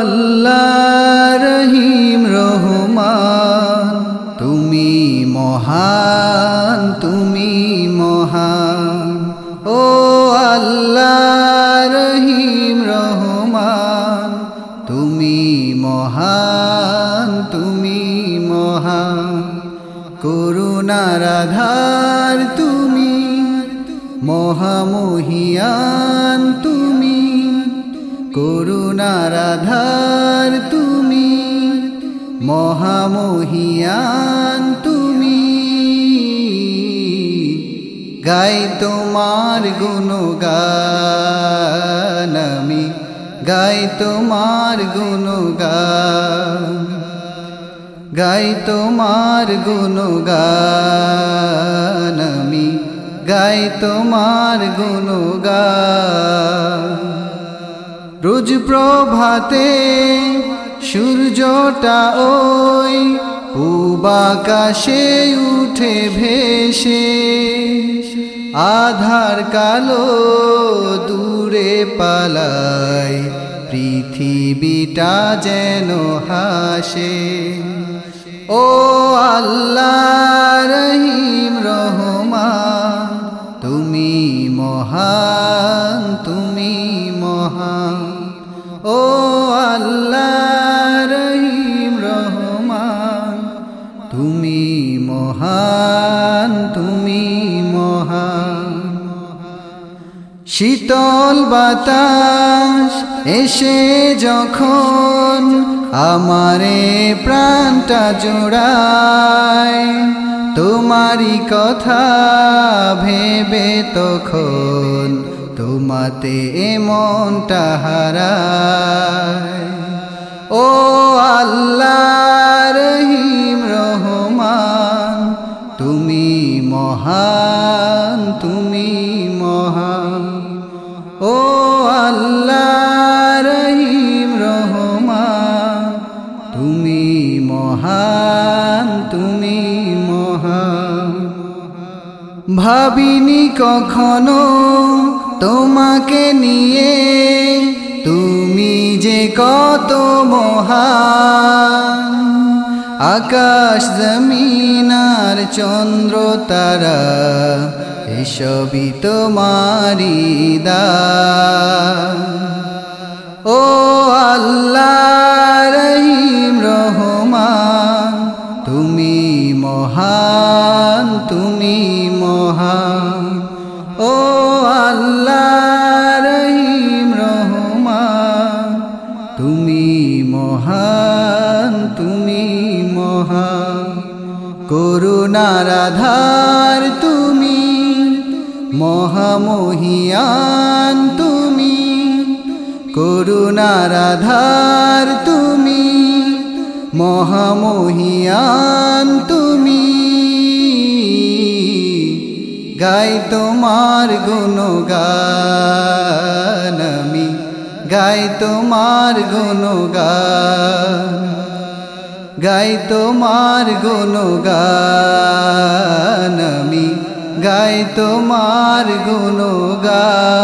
আল্লাহ রহিম রহমান। তুমি মহান তুমি মহান। ও আল্লাহ রহিম রহমান। তুমি মহান তুমি মহান। করুণার আধার তুমি, মহামহিয়ান তুমি। করুণার আধার তুমি, মহামহিয়ান তুমি। গাই তোমার গুণগান আমি, গাই তোমার গুণগান, গাই তোমার গুণগান আমি, গাই তোমার গুণগান। রোজ প্রভাতে সূর্যটা ওই পূবাকাশে উঠে ভেসে। আধার কালো দূরে পালায়, পৃথিবীটা যেন হাসে। ও আল্লাহ রহিম রহমান, তুমি মহান, তুমি ও আল্লাহ রহিম রহমান, তুমি মহান তুমি মহান। শীতল বাতাস এসে যখন আমারে প্রাণটা জোড়ায়, তোমারই কথা ভেবে তখন তোমাতে মনটা হারায়। ও আল্লাহ রহিম রহমান, তুমি মহান তুমি মহান। ও আল্লাহ রহিম রহমান, তুমি মহান তুমি মহান। ভাবিনি কখনো তোমাকে নিয়ে তুমি যে কত মহান। আকাশ জমিনার চন্দ্র তারা, এসবই তোমারি দান। ও আল্লাহ রহিম রহমান, তুমি মহান তুমি মহান। ও করুণার আধার তুমি, মহামহিয়ান তুমি করুণার আধার তুমি, মহামহিয়ান তুমি। গাই তোমার গুণগান আমি, গাই তোমার গুণগান গাই তোমার গুণগান আমি। গাই তোমার গুণগান